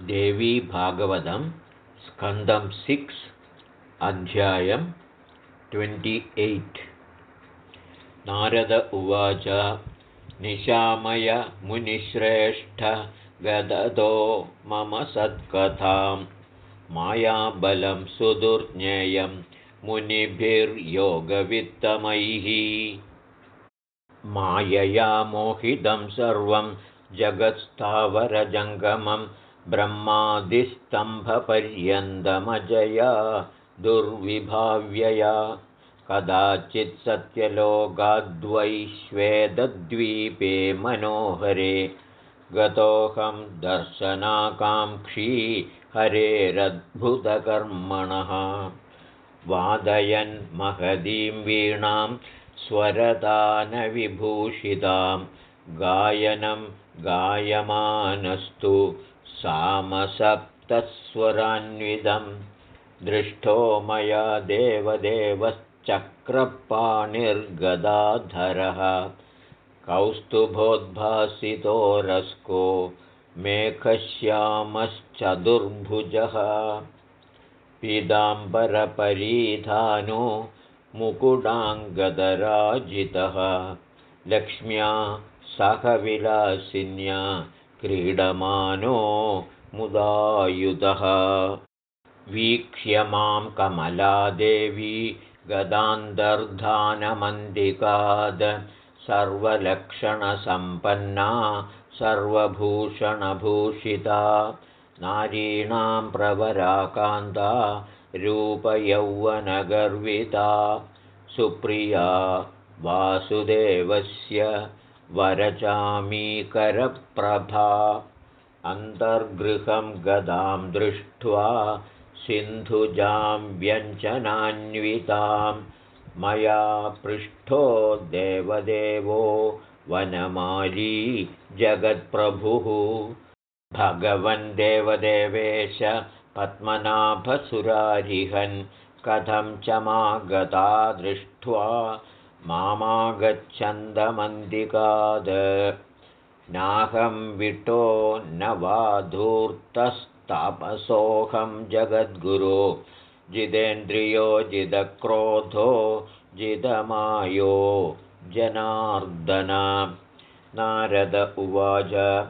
देवी भागवतं स्कन्दं सिक्स् अध्यायं twenty eight. Narada उवाच निशामय मुनिश्रेष्ठ गदतो मम सत्कथां मायाबलं सुदुर्ज्ञेयं मुनिभिर्योगवित्तमैः। मायया मोहितं सर्वं जगत्स्थावरजङ्गमं ब्रह्मादिस्तम्भपर्यन्तमजया दुर्विभाव्यया कदाचित् सत्यलोकाद्वैश्वेदद्वीपे मनोहरे गतोऽहं दर्शनाकाङ्क्षी हरेरद्भुतकर्मणः। वादयन् महदीं वीणां स्वरदानविभूषितां गायनं गायमानस्तु सामसप्तस्वरान्वितं दृष्टो मया देवदेवश्चक्रपाणिर्गदाधरः। कौस्तुभोद्भासितोरस्को मेघश्यामश्चतुर्भुजः। पीताम्बरपरीधानो मुकुडाङ्गदराजितः। लक्ष्म्या सहविलासिन्या क्रीडमानो मुदायुधः। वीक्ष्य मां कमलादेवी गदान्तर्धानमन्दिकाद्। सर्वलक्षणसम्पन्ना सर्वभूषणभूषिता। नारीणां प्रवराकान्ता रूपयौवनगर्विता। सुप्रिया वासुदेवस्य वरचामीकरप्रभा अन्तर्गृहं गदां दृष्ट्वा सिन्धुजां व्यञ्जनान्वितां मया पृष्ठो देवदेवो वनमाली जगत्प्रभुः। भगवन् देवदेवेश पद्मनाभसुरारिहन्। कथं च मा गता दृष्ट्वा मामागच्छन्दमन्दिकाद। नाहं विटो न वा धूर्तस्तापसोऽहं जगद्गुरो। जितेन्द्रियो जिदक्रोधो जिदमायो जनार्दन। नारद उवाच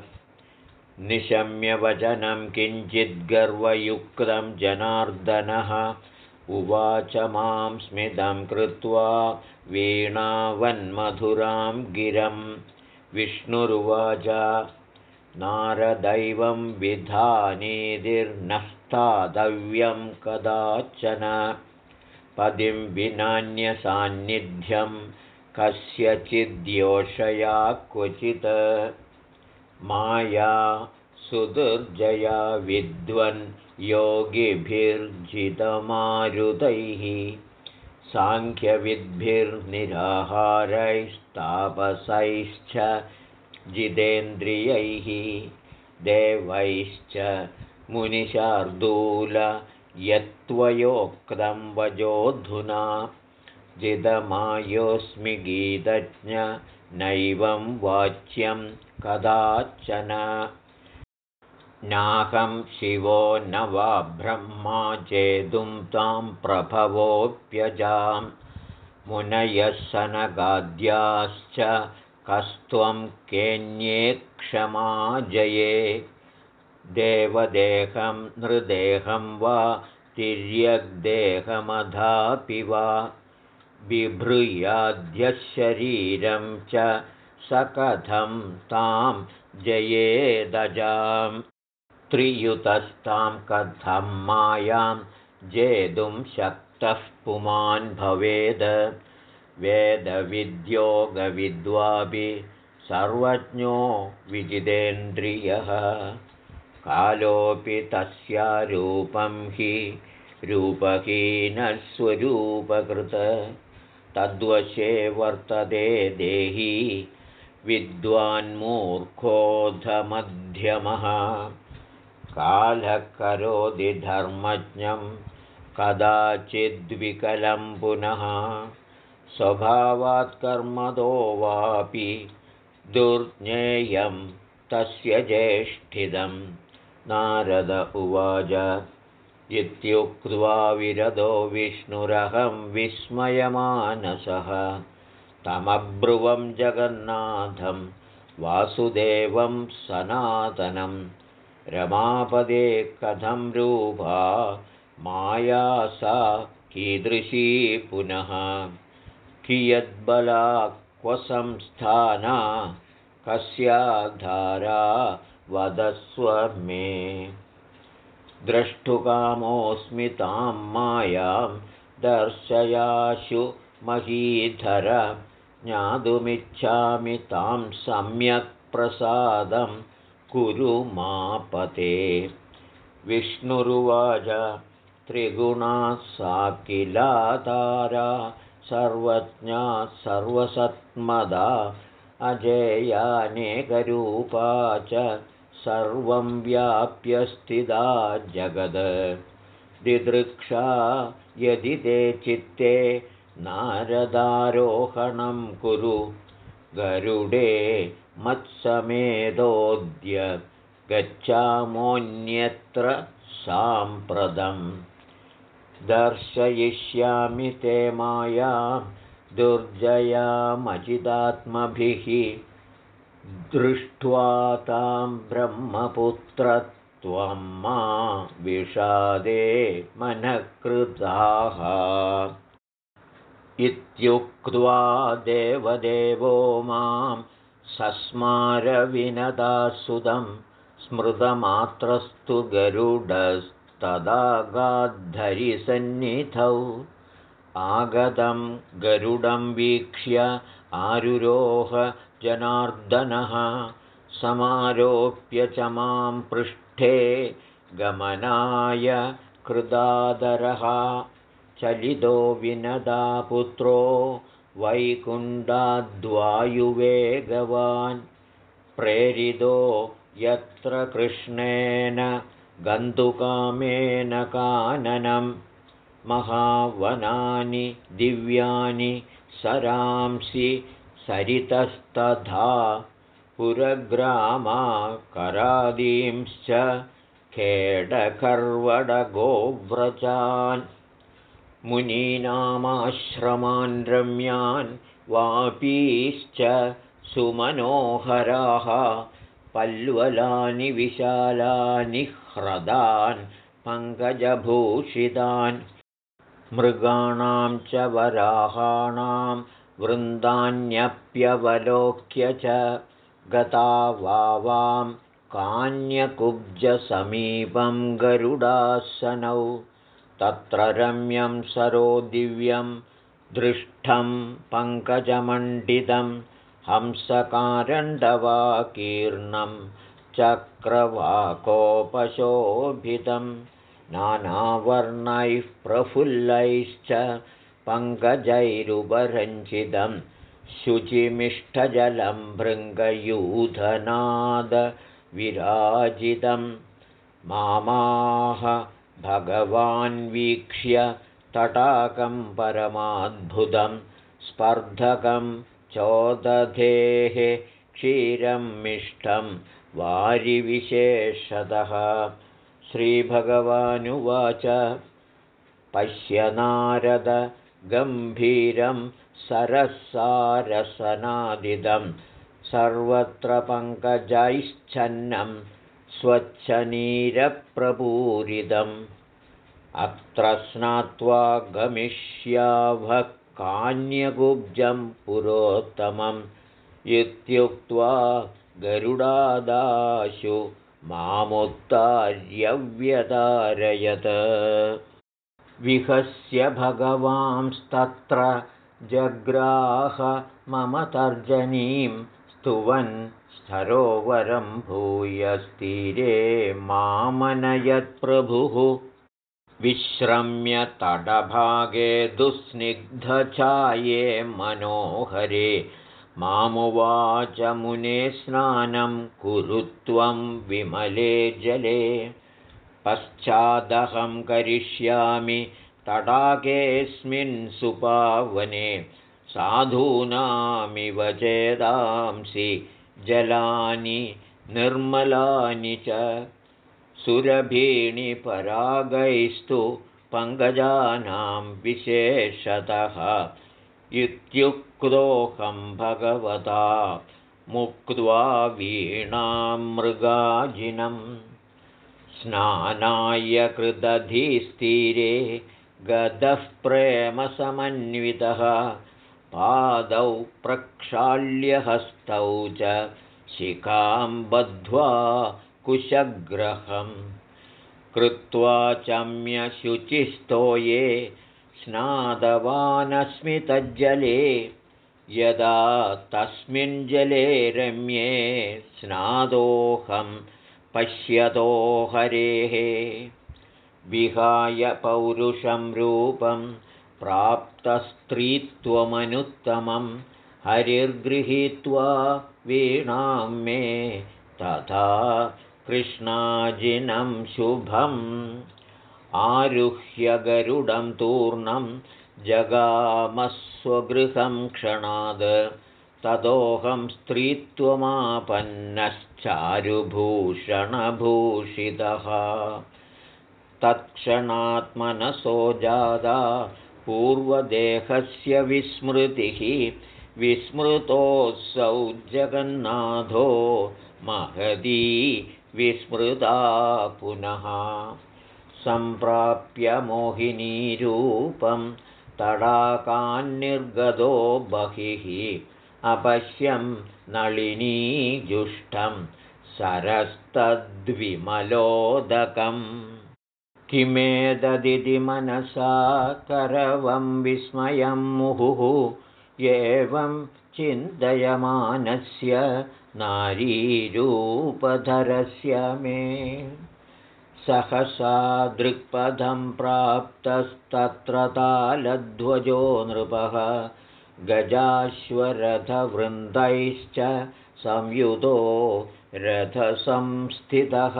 निशम्यवचनं किञ्चिद्गर्वयुक्तं जनार्दनः उवाच मां स्मितं कृत्वा वीणावन्मधुरां गिरं विष्णुरुवाच नारदैवं विधानीतिर्नस्तातव्यं कदाचन। पदिं विनान्यसान्निध्यं कस्यचिद्योषया क्वचित्। माया सुदुर्जया विद्वन् योगिभिर्जितमारुदैः साङ्ख्यविद्भिर्निराहारैस्तापसैश्च जितेन्द्रियैः देवैश्च मुनिशार्दूल यत्त्वयोक्तं वजोऽधुना जिदमायोऽस्मि गीतज्ञ नैवं वाच्यं कदाचन नाहं शिवो न वा ब्रह्मा चेदुं तां प्रभवोऽप्यजां। मुनयः सनगाद्याश्च कस्त्वं केन्ये क्षमाजये। देवदेहं नृदेहं वा तिर्यग्देहमधापि वा। बिभृयाद्यशरीरं च स कथं तां जयेदजाम् त्रियुतस्तां कथं मायां जेतुं शक्तः पुमान् भवेद्। वेदविद्योगविद्वापि सर्वज्ञो विजितेन्द्रियः। कालोऽपि तस्यारूपं हि रूपहीनस्वरूपकृत। तद्वशे वर्तते देही विद्वान्मूर्खोधमध्यमः कालः करोति धर्मज्ञं कदाचिद्विकलं पुनः स्वभावात् कर्मदो वापि दुर्ज्ञेयं तस्य ज्येष्ठितं नारद उवाच इत्युक्त्वा विरदो विष्णुरहं विस्मयमानसः। तमब्रुवं जगन्नाथं वासुदेवं सनातनं रमापदे कथं रूपा? माया सा कीदृशी पुनः? कियद्बला क्व संस्थाना? कस्याधारा वदस्व मे? द्रष्टुकामोऽस्मि तां मायां दर्शयाशु महीधर। ज्ञातुमिच्छामि तां सम्यक् प्रसादं कुरु मापते। विष्णुरुवाच त्रिगुणा सा किलातारा सर्वज्ञा सर्वसत्मदा अजेयानेकरूपा च सर्वं व्याप्य स्थिता जगद। दिदृक्षा यदि ते चित्ते नारदारोहणं कुरु गरुडे मत्समेदोद्य गच्छामोऽन्यत्र साम्प्रतं। दर्शयिष्यामि ते मायां दुर्जयामचिदात्मभिः। दृष्ट्वा तां ब्रह्मपुत्रत्वं मा विषादे मनःकृताः। इत्युक्त्वा देवदेवो मां सस्मारविनदासुदं स्मृतमात्रस्तु गरुडस्तदागाद्धरिसन्निधौ। आगतं गरुडं वीक्ष्य आरुरोह जनार्दनः समारोप्य च मां पृष्ठे गमनाय कृदादरः चलितो विनदा पुत्रो वैकुण्डाद्वायुवेगवान् प्रेरितो यत्र कृष्णेन गन्तुकामेन काननं महावनानि दिव्यानि सरांसि सरितस्तथा पुरग्रामाकरादींश्च खेडकर्वडगोव्रजान् मुनीनामाश्रमान् रम्यान् वापीश्च सुमनोहराः पल्वलानि विशालानि ह्रदान् पङ्कजभूषितान् मृगाणां च वराहाणां वृन्दान्यप्यवलोक्य च गता वावां कान्यकुब्जसमीपं गरुडासनौ तत्र रम्यं सरो दिव्यं दृष्टं पङ्कजमण्डितं हंसकारण्डवाकीर्णं चक्रवाकोपशोभितं नानावर्णैः प्रफुल्लैश्च पङ्कजैरुपरञ्चितं शुचिमिष्टजलं भृङ्गयूधनादविराजितं मामाह भगवान् वीक्ष्य तटाकं परमाद्भुतं स्पर्धकं चोदधेः क्षीरं मिष्टं वारिविशेषतः। श्रीभगवानुवाच। पश्य नारद गम्भीरं सरसारसनादिदं सर्वत्र पङ्कजैश्चन्नं स्वच्छनीरप्रपूरितम्। अत्र स्नात्वा गमिष्यावः कान्यकुब्जं पुरोत्तमम्। इत्युक्त्वा गरुडादाशु मामुत्तार्यव्यतारयत् विहस्य भगवांस्तत्र जग्राह मम तर्जनीं स्तुवन् सरोवरं भूयस्तीरे मामनयत्प्रभुः। विश्रम्य तटभागे दुःस्निग्धचाये मनोहरे मामुवाच मुने स्नानं कुरुत्वं विमले जले। पश्चादहं करिष्यामि तडाकेऽस्मिन् सुपावने साधूनामिव चेदांसि जलानि निर्मलानि च सुरभीणिपरागैस्तु पङ्कजानां विशेषतः। इत्युक्तोऽहं भगवता मुक्त्वा वीणां मृगाजिनं स्नानाय कृदधिस्तीरे गदः प्रेमसमन्वितः पादौ प्रक्षाल्यहस्तौ च शिखां बद्ध्वा कुशग्रहम्। कृत्वा चम्यशुचिस्तो ये स्नादवानस्मितज्जले यदा तस्मिन् जले रम्ये स्नादोऽहं पश्यतो हरेः। विहाय पौरुषं रूपं प्राप्तस्त्रीत्वमनुत्तमं हरिर्गृहीत्वा वीणां मे तथा कृष्णाजिनं शुभम्। आरुह्य गरुडं तूर्णं जगामस्वगृहं क्षणाद् ततोऽहं स्त्रीत्वमापन्नश्चारुभूषणभूषितः। तत्क्षणात्मनसो जादा पूर्वदेहस्य विस्मृतिः। विस्मृतोऽसौ जगन्नाथो महती विस्मृता पुनः। सम्प्राप्य मोहिनीरूपं तडाकान्निर्गतो बहिः। अपश्यं नളിनीजुष्टं सरस्तद्विमलोदकम् किमेतदिति मनसा करवं विस्मयं मुहुः एवं चिन्तयमानस्य नारीरूपधरस्य मे। सहसा दृक्पथं प्राप्तस्तत्र तालध्वजो नृपः गजाश्वरथवृन्दैश्च संयुतो रथसंस्थितः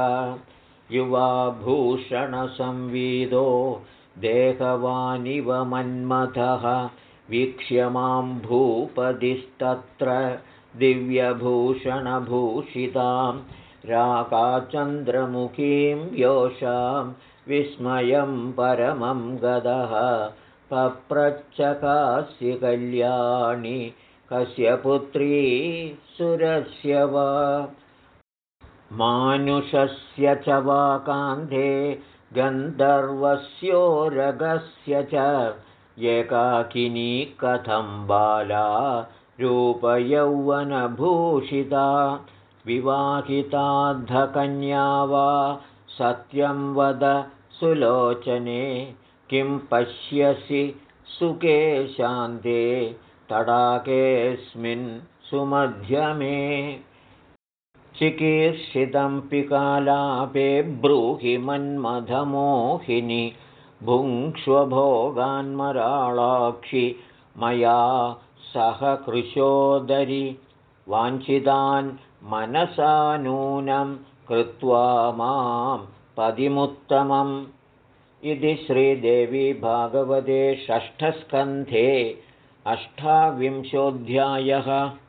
युवाभूषणसंविदो देहवानिव मन्मथः वीक्ष्य मां भूपतिस्तत्र दिव्यभूषणभूषितां राकाचन्द्रमुखीं योषां विस्मयं परमं गदः पप्रच्चकास्य कल्याणि कस्य पुत्री सुरस्य वा मानुषस्य च वा कान्धे गन्धर्वस्योरगस्य च। एकाकिनी कथं बाला रूपयौवनभूषिता। विवाहिताद्धकन्या वा सत्यं वद सुलोचने। किं पश्यसि सुखे शान्ते तडाकेऽस्मिन् सुमध्यमे चिकीर्षितं पिकालापे ब्रूहि मन्मथमोहिनि भुङ्क्ष्वभोगान्मराळाक्षि मया सह कृशोदरि वाञ्छितान् मनसा नूनं कृत्वा मां पदिमुत्तमम्। इति श्रीदेवी भागवते षष्ठस्कन्धे अष्टाविंशोऽध्यायः